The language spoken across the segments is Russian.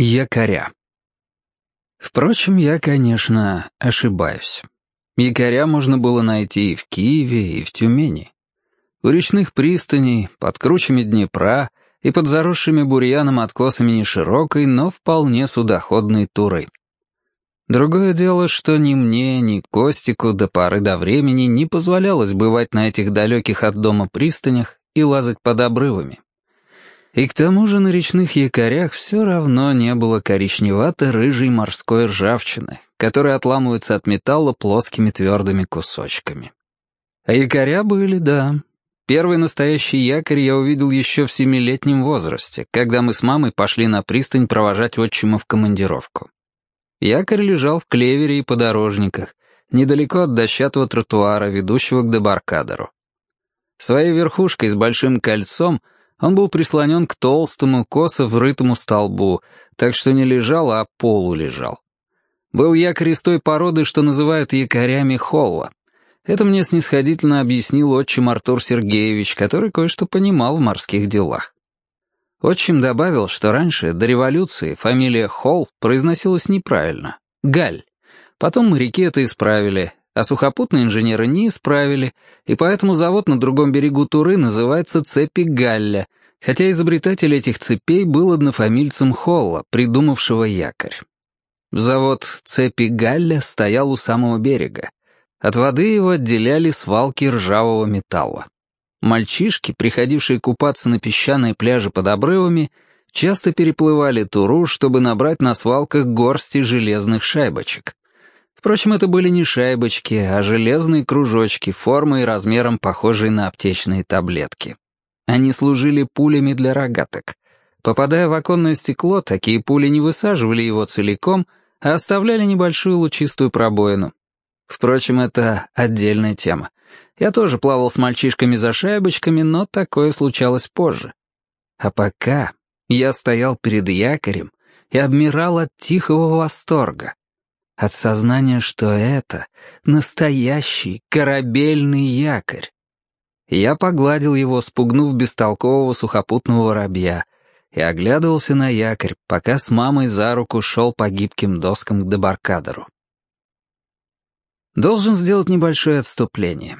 Якоря. Впрочем, я, конечно, ошибаюсь. Якоря можно было найти и в Киеве, и в Тюмени. У речных пристаней, под кручами Днепра и под заросшими бурьяном откосами неширокой, но вполне судоходной туры. Другое дело, что ни мне, ни Костику до поры до времени не позволялось бывать на этих далеких от дома пристанях и лазать под обрывами. И к тому же на речных якорях все равно не было коричневато-рыжей морской ржавчины, которая отламывается от металла плоскими твердыми кусочками. А якоря были, да. Первый настоящий якорь я увидел еще в семилетнем возрасте, когда мы с мамой пошли на пристань провожать отчима в командировку. Якорь лежал в клевере и подорожниках, недалеко от дощатого тротуара, ведущего к дебаркадеру. Своей верхушкой с большим кольцом — он был прислонен к толстому, косо врытому столбу, так что не лежал, а полу лежал. Был якорь из той породы, что называют якорями холла. Это мне снисходительно объяснил отчим Артур Сергеевич, который кое-что понимал в морских делах. Отчим добавил, что раньше, до революции, фамилия Холл произносилась неправильно — Галь. Потом моряки это исправили, а сухопутные инженеры не исправили, и поэтому завод на другом берегу Туры называется «Цепи Галля», хотя изобретатель этих цепей был однофамильцем Холла, придумавшего якорь. Завод «Цепи Галля» стоял у самого берега. От воды его отделяли свалки ржавого металла. Мальчишки, приходившие купаться на песчаные пляжи под обрывами, часто переплывали Туру, чтобы набрать на свалках горсти железных шайбочек. Впрочем, это были не шайбочки, а железные кружочки, формой и размером похожие на аптечные таблетки. Они служили пулями для рогаток. Попадая в оконное стекло, такие пули не высаживали его целиком, а оставляли небольшую лучистую пробоину. Впрочем, это отдельная тема. Я тоже плавал с мальчишками за шайбочками, но такое случалось позже. А пока я стоял перед якорем и обмирал от тихого восторга. От сознания, что это настоящий корабельный якорь. Я погладил его, спугнув бестолкового сухопутного воробья, и оглядывался на якорь, пока с мамой за руку шел по гибким доскам к дебаркадеру. Должен сделать небольшое отступление.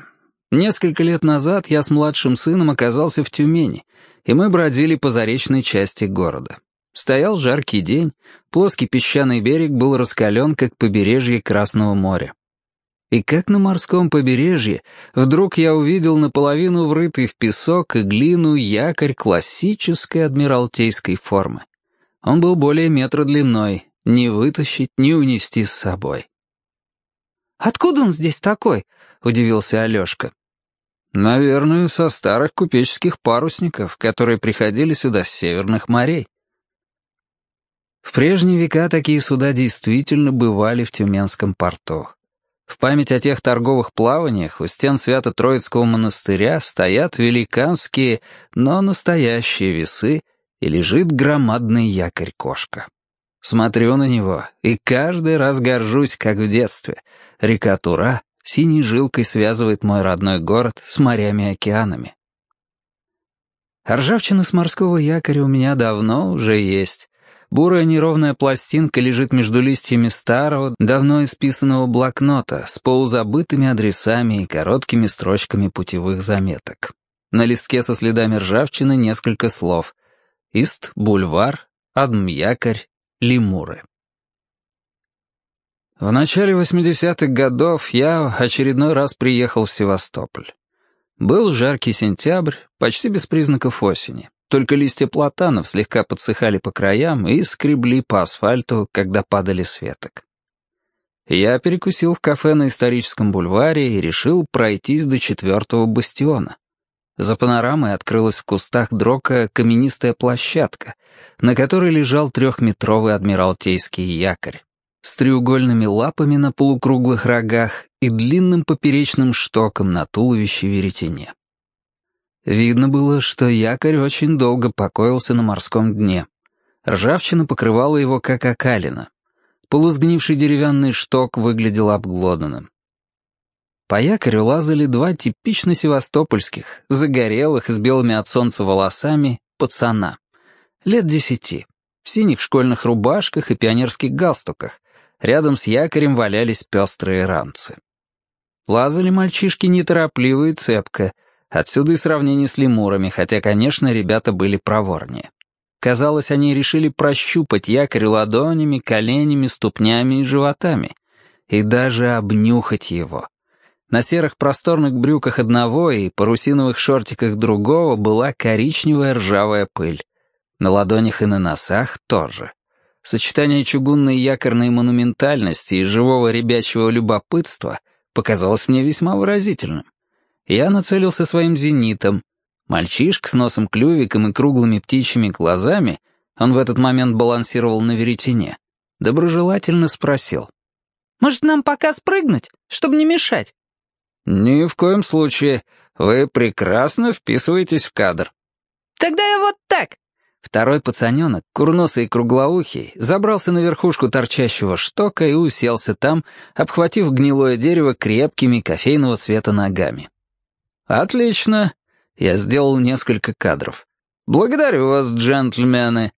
Несколько лет назад я с младшим сыном оказался в Тюмени, и мы бродили по заречной части города. Стоял жаркий день, плоский песчаный берег был раскален, как побережье Красного моря. И как на морском побережье, вдруг я увидел наполовину врытый в песок и глину якорь классической адмиралтейской формы. Он был более метра длиной, не вытащить, не унести с собой. «Откуда он здесь такой?» — удивился Алешка. «Наверное, со старых купеческих парусников, которые приходили сюда с северных морей», в прежние века такие суда действительно бывали в Тюменском порту. В память о тех торговых плаваниях у стен Свято-Троицкого монастыря стоят великанские, но настоящие весы, и лежит громадный якорь-кошка. Смотрю на него, и каждый раз горжусь, как в детстве. Река Тура синей жилкой связывает мой родной город с морями и океанами. Ржавчина с морского якоря у меня давно уже есть. Бурая неровная пластинка лежит между листьями старого, давно исписанного блокнота с полузабытыми адресами и короткими строчками путевых заметок. На листке со следами ржавчины несколько слов. Ист, бульвар, Адмякорь, Лемуры. В начале 80-х годов я очередной раз приехал в Севастополь. Был жаркий сентябрь, почти без признаков осени. Только листья платанов слегка подсыхали по краям и скребли по асфальту, когда падали с веток. Я перекусил в кафе на историческом бульваре и решил пройтись до четвертого бастиона. За панорамой открылась в кустах дрока каменистая площадка, на которой лежал трехметровый адмиралтейский якорь с треугольными лапами на полукруглых рогах и длинным поперечным штоком на туловище веретене. Видно было, что якорь очень долго покоился на морском дне. Ржавчина покрывала его, как окалина. Полусгнивший деревянный шток выглядел обглоданным. По якорю лазали два типично севастопольских, загорелых, с белыми от солнца волосами, пацана. Лет десяти. в синих школьных рубашках и пионерских галстуках. Рядом с якорем валялись пестрые ранцы. Лазали мальчишки неторопливо и цепко, отсюда и сравнение с лемурами, хотя, конечно, ребята были проворнее. Казалось, они решили прощупать якорь ладонями, коленями, ступнями и животами. И даже обнюхать его. На серых просторных брюках одного и парусиновых шортиках другого была коричневая ржавая пыль. На ладонях и на носах тоже. Сочетание чугунной якорной монументальности и живого ребячего любопытства показалось мне весьма выразительным. Я нацелился своим зенитом. Мальчишка с носом клювиком и круглыми птичьими глазами, он в этот момент балансировал на веретене, доброжелательно спросил. «Может, нам пока спрыгнуть, чтобы не мешать?» «Ни в коем случае. Вы прекрасно вписываетесь в кадр». «Тогда я вот так». Второй пацаненок, курносый и круглоухий, забрался на верхушку торчащего штока и уселся там, обхватив гнилое дерево крепкими кофейного цвета ногами. «Отлично!» Я сделал несколько кадров. «Благодарю вас, джентльмены!»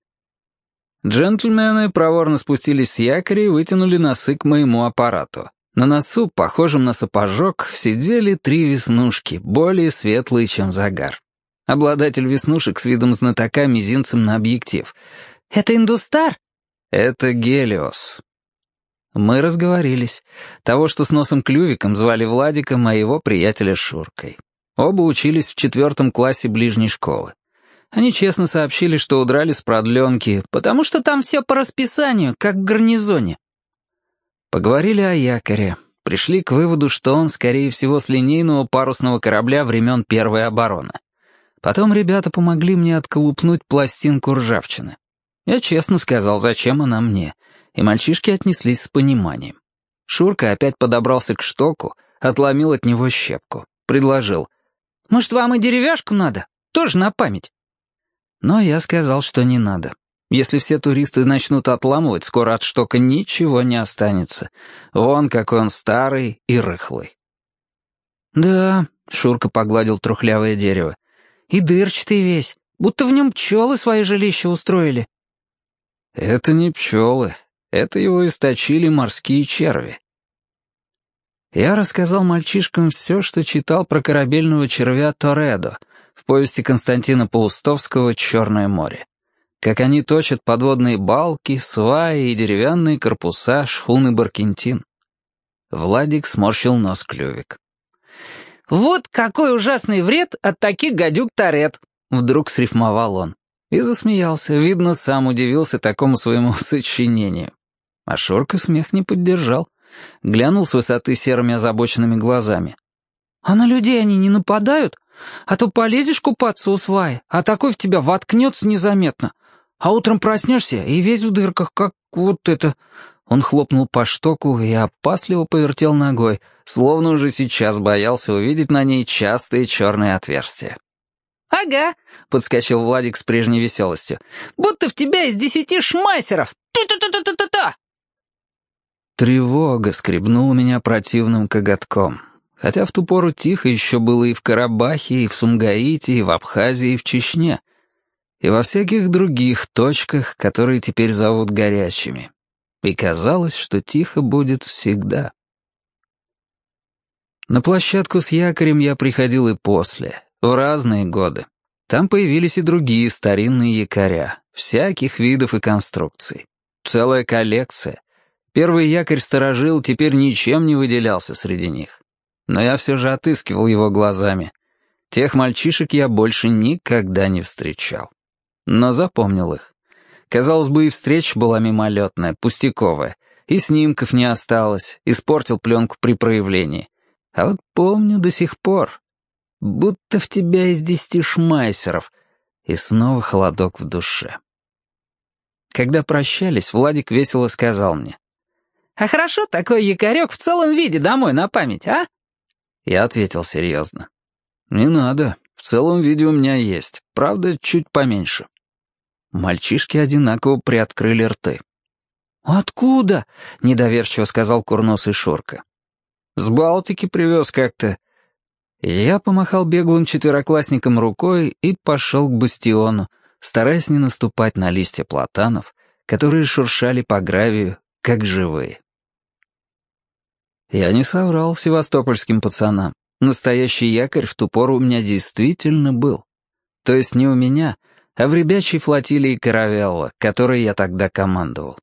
Джентльмены проворно спустились с якоря и вытянули носы к моему аппарату. На носу, похожем на сапожок, сидели три веснушки, более светлые, чем загар. Обладатель веснушек с видом знатока мизинцем на объектив. «Это индустар?» «Это Гелиос». Мы разговорились. Того, что с носом-клювиком звали Владиком, а его приятеля Шуркой. Оба учились в четвертом классе ближней школы. Они честно сообщили, что удрали с продленки, потому что там все по расписанию, как в гарнизоне. Поговорили о якоре. Пришли к выводу, что он, скорее всего, с линейного парусного корабля времен Первой обороны. Потом ребята помогли мне отколупнуть пластинку ржавчины. Я честно сказал, зачем она мне, и мальчишки отнеслись с пониманием. Шурка опять подобрался к штоку, отломил от него щепку. Предложил. «Может, вам и деревяшку надо? Тоже на память». Но я сказал, что не надо. Если все туристы начнут отламывать, скоро от штока ничего не останется. Вон какой он старый и рыхлый. «Да», — Шурка погладил трухлявое дерево, — «и дырчатый весь, будто в нем пчелы свои жилища устроили». «Это не пчелы, это его источили морские черви». Я рассказал мальчишкам все, что читал про корабельного червя Торедо в повести Константина Паустовского «Черное море» как они точат подводные балки, сваи и деревянные корпуса шхуны Баркентин. Владик сморщил нос клювик. «Вот какой ужасный вред от таких гадюк-тарет!» Вдруг срифмовал он. И засмеялся, видно, сам удивился такому своему сочинению. А Шурка смех не поддержал. Глянул с высоты серыми озабоченными глазами. «А на людей они не нападают? А то полезешь купаться у сваи, а такой в тебя воткнется незаметно. А утром проснешься и весь в дырках, как вот это...» Он хлопнул по штоку и опасливо повертел ногой, словно уже сейчас боялся увидеть на ней частые черные отверстия. «Ага», — подскочил Владик с прежней веселостью, «будто в тебя из десяти шмайсеров! Ту-ту-ту-ту-ту-ту!» Тревога скребнула меня противным коготком. Хотя в ту пору тихо еще было и в Карабахе, и в Сумгаите, и в Абхазии, и в Чечне и во всяких других точках, которые теперь зовут горячими. И казалось, что тихо будет всегда. На площадку с якорем я приходил и после, в разные годы. Там появились и другие старинные якоря, всяких видов и конструкций. Целая коллекция. Первый якорь сторожил теперь ничем не выделялся среди них. Но я все же отыскивал его глазами. Тех мальчишек я больше никогда не встречал но запомнил их. Казалось бы, и встреча была мимолетная, пустяковая, и снимков не осталось, испортил пленку при проявлении. А вот помню до сих пор. Будто в тебя из десяти шмайсеров. И снова холодок в душе. Когда прощались, Владик весело сказал мне. «А хорошо такой якорек в целом виде домой на память, а?» Я ответил серьезно. «Не надо. В целом виде у меня есть. Правда, чуть поменьше». Мальчишки одинаково приоткрыли рты. «Откуда?» — недоверчиво сказал курносый Шурка. «С Балтики привез как-то». Я помахал беглым четвероклассникам рукой и пошел к бастиону, стараясь не наступать на листья платанов, которые шуршали по гравию, как живые. Я не соврал севастопольским пацанам. Настоящий якорь в ту пору у меня действительно был. То есть не у меня, а в ребячей флотилии Каравелла, которой я тогда командовал.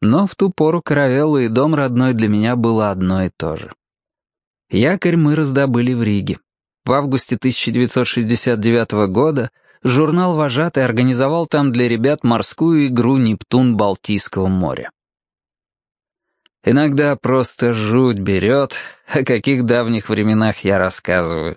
Но в ту пору Каравелла и дом родной для меня было одно и то же. Якорь мы раздобыли в Риге. В августе 1969 года журнал «Вожатый» организовал там для ребят морскую игру «Нептун Балтийского моря». Иногда просто жуть берет, о каких давних временах я рассказываю.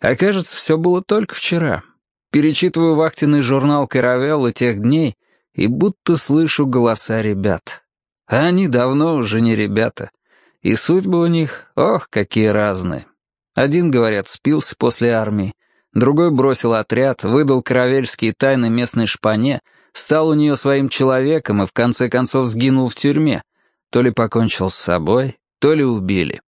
Окажется, все было только вчера. Перечитываю вахтенный журнал «Каравелла» тех дней и будто слышу голоса ребят. А они давно уже не ребята. И судьбы у них, ох, какие разные. Один, говорят, спился после армии, другой бросил отряд, выдал каравельские тайны местной шпане, стал у нее своим человеком и в конце концов сгинул в тюрьме, то ли покончил с собой, то ли убили.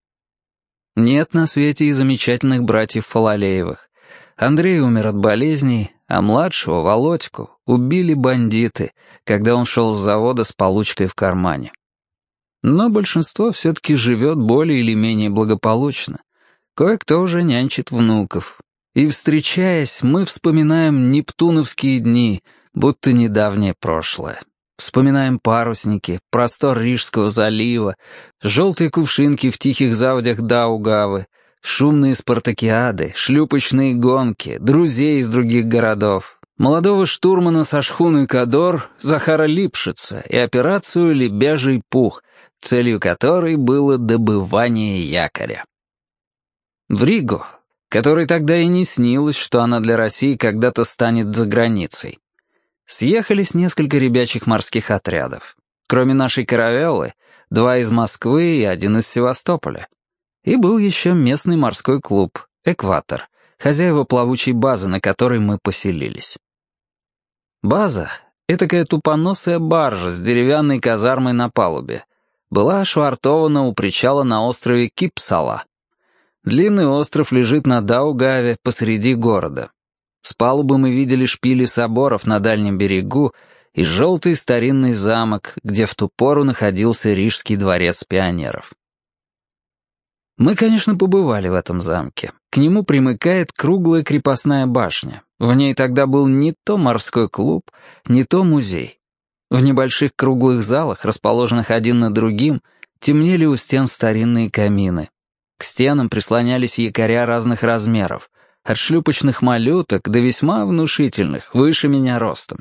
Нет на свете и замечательных братьев Фалалеевых. Андрей умер от болезней, а младшего, Володьку, убили бандиты, когда он шел с завода с получкой в кармане. Но большинство все-таки живет более или менее благополучно. Кое-кто уже нянчит внуков. И, встречаясь, мы вспоминаем нептуновские дни, будто недавнее прошлое. Вспоминаем парусники, простор Рижского залива, желтые кувшинки в тихих заводях Даугавы, шумные спартакиады, шлюпочные гонки, друзей из других городов, молодого штурмана со шхуной Кадор Захара Липшица и операцию «Лебяжий пух», целью которой было добывание якоря. В Ригу, которой тогда и не снилось, что она для России когда-то станет за границей. Съехались несколько ребячих морских отрядов. Кроме нашей каравеллы, два из Москвы и один из Севастополя. И был еще местный морской клуб «Экватор», хозяева плавучей базы, на которой мы поселились. База — этакая тупоносая баржа с деревянной казармой на палубе. Была ошвартована у причала на острове Кипсала. Длинный остров лежит на Даугаве посреди города. С палубы мы видели шпили соборов на дальнем берегу и желтый старинный замок, где в ту пору находился Рижский дворец пионеров. Мы, конечно, побывали в этом замке. К нему примыкает круглая крепостная башня. В ней тогда был не то морской клуб, не то музей. В небольших круглых залах, расположенных один над другим, темнели у стен старинные камины. К стенам прислонялись якоря разных размеров, от шлюпочных малюток до весьма внушительных, выше меня ростом.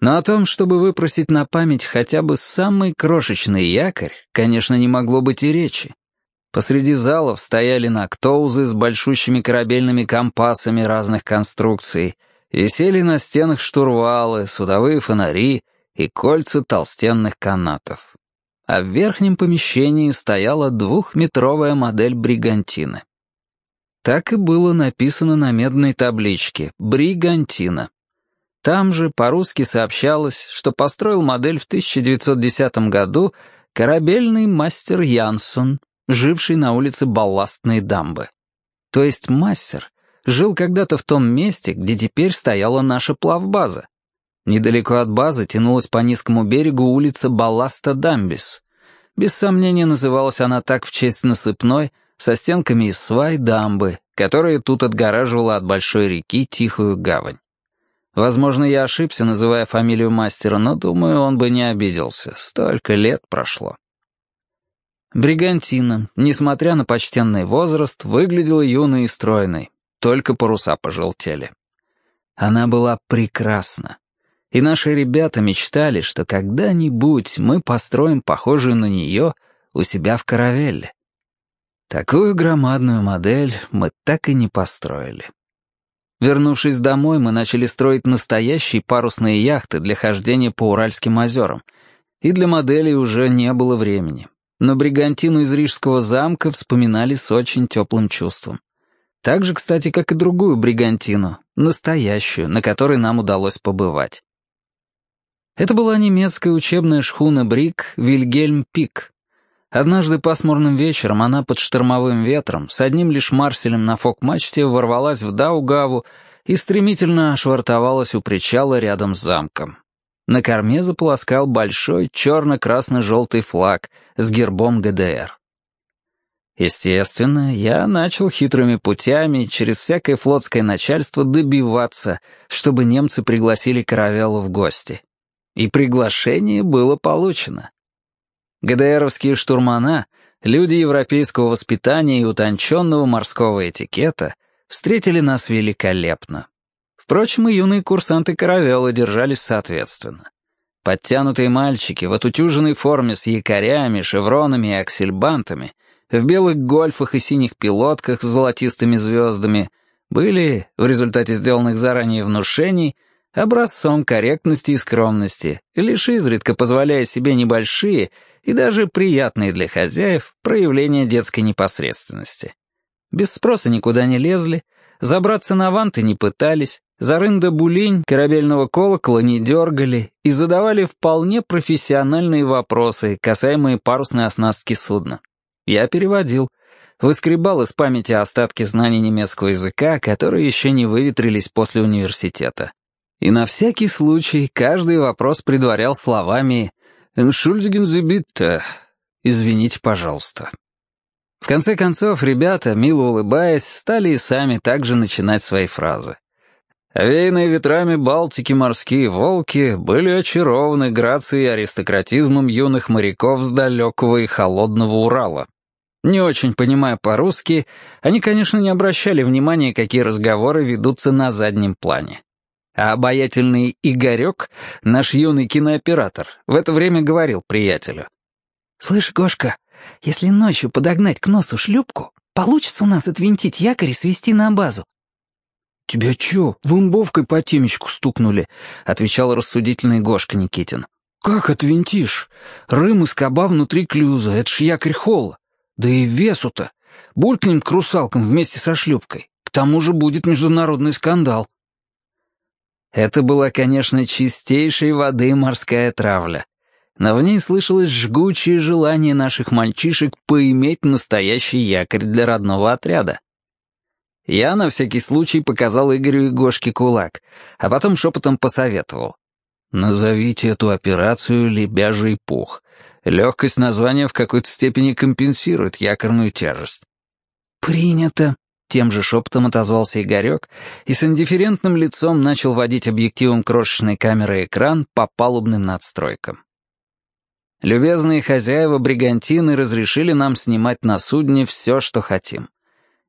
Но о том, чтобы выпросить на память хотя бы самый крошечный якорь, конечно, не могло быть и речи. Посреди залов стояли нактоузы с большущими корабельными компасами разных конструкций, висели на стенах штурвалы, судовые фонари и кольца толстенных канатов. А в верхнем помещении стояла двухметровая модель бригантины. Так и было написано на медной табличке «Бригантина». Там же по-русски сообщалось, что построил модель в 1910 году корабельный мастер Янсон, живший на улице Балластной дамбы. То есть мастер жил когда-то в том месте, где теперь стояла наша плавбаза. Недалеко от базы тянулась по низкому берегу улица Балласта Дамбис. Без сомнения называлась она так в честь насыпной, со стенками из свай дамбы, которая тут отгораживала от большой реки тихую гавань. Возможно, я ошибся, называя фамилию мастера, но, думаю, он бы не обиделся. Столько лет прошло. Бригантина, несмотря на почтенный возраст, выглядела юной и стройной, только паруса пожелтели. Она была прекрасна. И наши ребята мечтали, что когда-нибудь мы построим похожую на нее у себя в каравелле. Такую громадную модель мы так и не построили. Вернувшись домой, мы начали строить настоящие парусные яхты для хождения по Уральским озерам, и для моделей уже не было времени. Но бригантину из Рижского замка вспоминали с очень теплым чувством. Так же, кстати, как и другую бригантину, настоящую, на которой нам удалось побывать. Это была немецкая учебная шхуна «Брик» «Вильгельм Пик», Однажды пасмурным вечером она под штормовым ветром с одним лишь марселем на фок-мачте ворвалась в Даугаву и стремительно швартовалась у причала рядом с замком. На корме заполоскал большой черно-красно-желтый флаг с гербом ГДР. Естественно, я начал хитрыми путями через всякое флотское начальство добиваться, чтобы немцы пригласили Каравеллу в гости. И приглашение было получено. ГДРовские штурмана, люди европейского воспитания и утонченного морского этикета, встретили нас великолепно. Впрочем, и юные курсанты Каравеллы держались соответственно. Подтянутые мальчики в отутюженной форме с якорями, шевронами и аксельбантами, в белых гольфах и синих пилотках с золотистыми звездами, были, в результате сделанных заранее внушений, образцом корректности и скромности, лишь изредка позволяя себе небольшие и даже приятные для хозяев проявления детской непосредственности. Без спроса никуда не лезли, забраться на ванты не пытались, за рында булинь корабельного колокола не дергали и задавали вполне профессиональные вопросы, касаемые парусной оснастки судна. Я переводил, выскребал из памяти остатки знаний немецкого языка, которые еще не выветрились после университета. И на всякий случай каждый вопрос предварял словами «Entschuldigen Sie bitte», «Извините, пожалуйста». В конце концов, ребята, мило улыбаясь, стали и сами также начинать свои фразы. Овеянные ветрами Балтики морские волки были очарованы грацией и аристократизмом юных моряков с далекого и холодного Урала. Не очень понимая по-русски, они, конечно, не обращали внимания, какие разговоры ведутся на заднем плане. А обаятельный Игорек, наш юный кинооператор, в это время говорил приятелю. «Слышь, Гошка, если ночью подогнать к носу шлюпку, получится у нас отвинтить якорь и свести на базу». «Тебя чё, вымбовкой по темечку стукнули?» — отвечал рассудительный Гошка Никитин. «Как отвинтишь? Рым и скоба внутри клюза, это ж якорь холла. Да и весу-то. Булькнем к русалкам вместе со шлюпкой. К тому же будет международный скандал». Это была, конечно, чистейшей воды морская травля. Но в ней слышалось жгучее желание наших мальчишек поиметь настоящий якорь для родного отряда. Я на всякий случай показал Игорю и Гошке кулак, а потом шепотом посоветовал. «Назовите эту операцию «Лебяжий пух». Легкость названия в какой-то степени компенсирует якорную тяжесть». «Принято», тем же шепотом отозвался Игорек и с индифферентным лицом начал водить объективом крошечной камеры экран по палубным надстройкам. Любезные хозяева бригантины разрешили нам снимать на судне все, что хотим.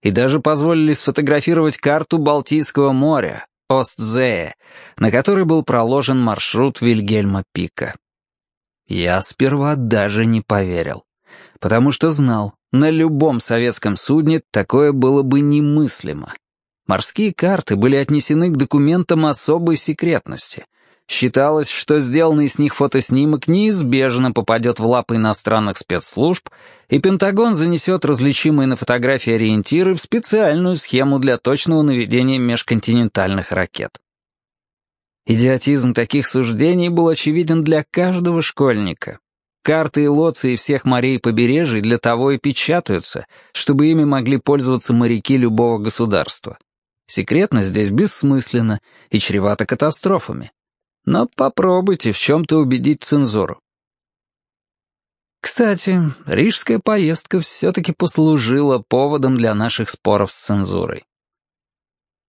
И даже позволили сфотографировать карту Балтийского моря, Остзее, на которой был проложен маршрут Вильгельма Пика. Я сперва даже не поверил, потому что знал, на любом советском судне такое было бы немыслимо. Морские карты были отнесены к документам особой секретности. Считалось, что сделанный с них фотоснимок неизбежно попадет в лапы иностранных спецслужб, и Пентагон занесет различимые на фотографии ориентиры в специальную схему для точного наведения межконтинентальных ракет. Идиотизм таких суждений был очевиден для каждого школьника. Карты и лоции всех морей и побережий для того и печатаются, чтобы ими могли пользоваться моряки любого государства. Секретность здесь бессмысленна и чревата катастрофами. Но попробуйте в чем-то убедить цензуру. Кстати, рижская поездка все-таки послужила поводом для наших споров с цензурой.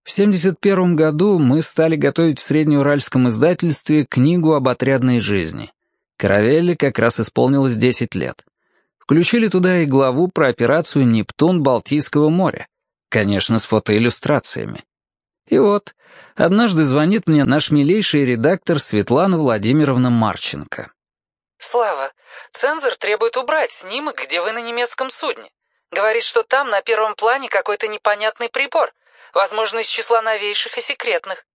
В 1971 году мы стали готовить в Среднеуральском издательстве книгу об отрядной жизни. Каравелле как раз исполнилось 10 лет. Включили туда и главу про операцию «Нептун Балтийского моря», конечно, с фотоиллюстрациями. И вот, однажды звонит мне наш милейший редактор Светлана Владимировна Марченко. «Слава, цензор требует убрать снимок, где вы на немецком судне. Говорит, что там на первом плане какой-то непонятный прибор, возможно, из числа новейших и секретных».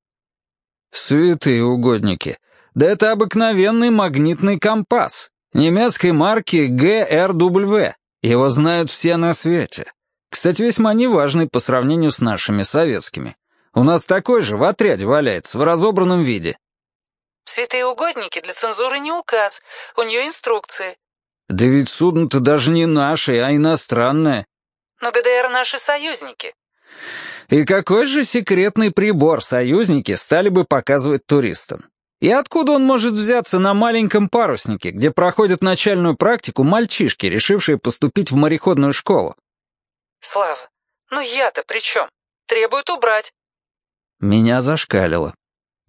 «Святые угодники, да это обыкновенный магнитный компас. Немецкой марки ГРW. Его знают все на свете. Кстати, весьма неважный по сравнению с нашими советскими. У нас такой же в отряде валяется, в разобранном виде». «Святые угодники для цензуры не указ, у нее инструкции». «Да ведь судно-то даже не наше, а иностранное». «Но ГДР наши союзники». И какой же секретный прибор союзники стали бы показывать туристам? И откуда он может взяться на маленьком паруснике, где проходят начальную практику мальчишки, решившие поступить в мореходную школу? Слава, ну я-то при чем? Требуют убрать. Меня зашкалило.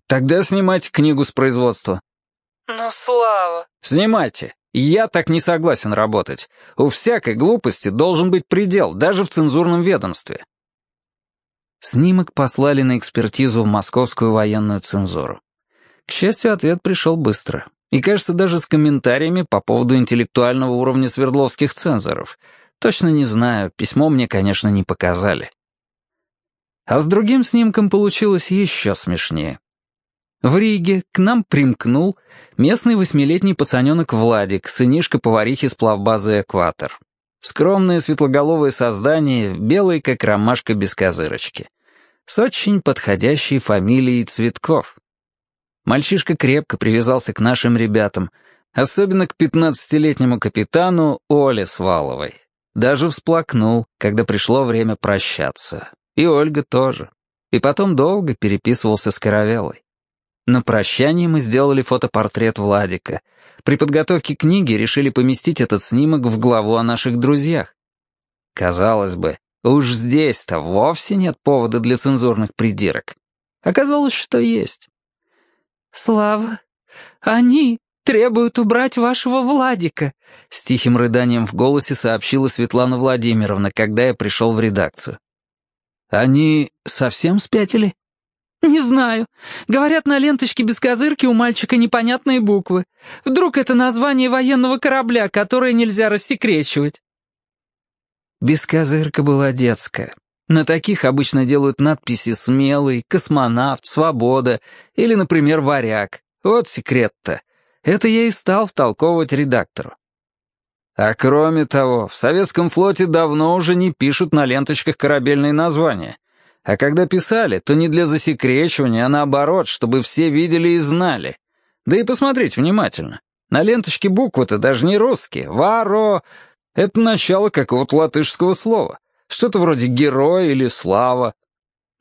Тогда снимайте книгу с производства. Ну, Слава. Снимайте. Я так не согласен работать. У всякой глупости должен быть предел, даже в цензурном ведомстве. Снимок послали на экспертизу в московскую военную цензуру. К счастью, ответ пришел быстро. И, кажется, даже с комментариями по поводу интеллектуального уровня свердловских цензоров. Точно не знаю, письмо мне, конечно, не показали. А с другим снимком получилось еще смешнее. В Риге к нам примкнул местный восьмилетний пацаненок Владик, сынишка поварихи с плавбазы «Экватор». Скромное светлоголовое создание, белое, как ромашка без козырочки. С очень подходящей фамилией Цветков. Мальчишка крепко привязался к нашим ребятам, особенно к пятнадцатилетнему капитану Оле Сваловой. Даже всплакнул, когда пришло время прощаться. И Ольга тоже. И потом долго переписывался с Каравеллой. На прощание мы сделали фотопортрет Владика. При подготовке книги решили поместить этот снимок в главу о наших друзьях. Казалось бы, уж здесь-то вовсе нет повода для цензурных придирок. Оказалось, что есть. «Слава, они требуют убрать вашего Владика», — с тихим рыданием в голосе сообщила Светлана Владимировна, когда я пришел в редакцию. «Они совсем спятили?» «Не знаю. Говорят, на ленточке без козырки у мальчика непонятные буквы. Вдруг это название военного корабля, которое нельзя рассекречивать?» Бескозырка была детская. На таких обычно делают надписи «Смелый», «Космонавт», «Свобода» или, например, «Варяг». Вот секрет-то. Это я и стал втолковывать редактору. А кроме того, в советском флоте давно уже не пишут на ленточках корабельные названия. А когда писали, то не для засекречивания, а наоборот, чтобы все видели и знали. Да и посмотрите внимательно. На ленточке буквы-то даже не русские. «Варо» — это начало какого-то латышского слова. Что-то вроде герой или слава.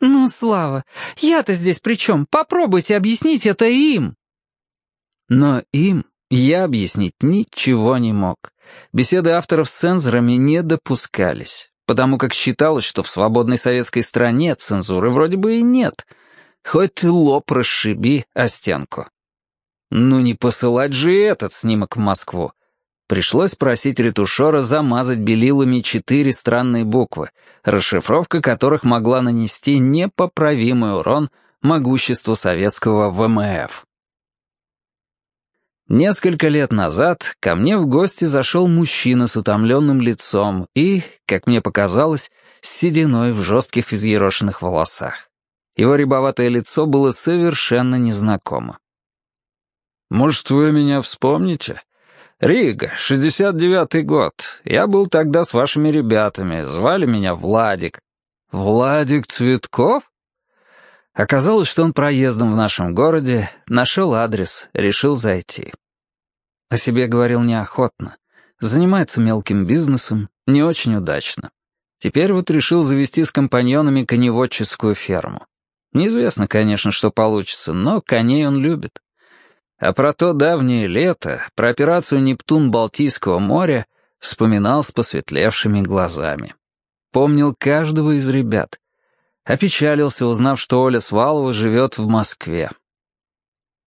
«Ну, Слава, я-то здесь при чем? Попробуйте объяснить это им». Но им я объяснить ничего не мог. Беседы авторов с цензорами не допускались, потому как считалось, что в свободной советской стране цензуры вроде бы и нет. Хоть ты лоб расшиби о стенку. Ну не посылать же этот снимок в Москву. Пришлось просить ретушера замазать белилами четыре странные буквы, расшифровка которых могла нанести непоправимый урон могуществу советского ВМФ. Несколько лет назад ко мне в гости зашел мужчина с утомленным лицом и, как мне показалось, с сединой в жестких взъерошенных волосах. Его рябоватое лицо было совершенно незнакомо. «Может, вы меня вспомните?» «Рига, 69-й год. Я был тогда с вашими ребятами. Звали меня Владик». «Владик Цветков?» Оказалось, что он проездом в нашем городе, нашел адрес, решил зайти. О себе говорил неохотно. Занимается мелким бизнесом, не очень удачно. Теперь вот решил завести с компаньонами коневодческую ферму. Неизвестно, конечно, что получится, но коней он любит. А про то давнее лето, про операцию «Нептун» Балтийского моря вспоминал с посветлевшими глазами. Помнил каждого из ребят. Опечалился, узнав, что Оля Свалова живет в Москве.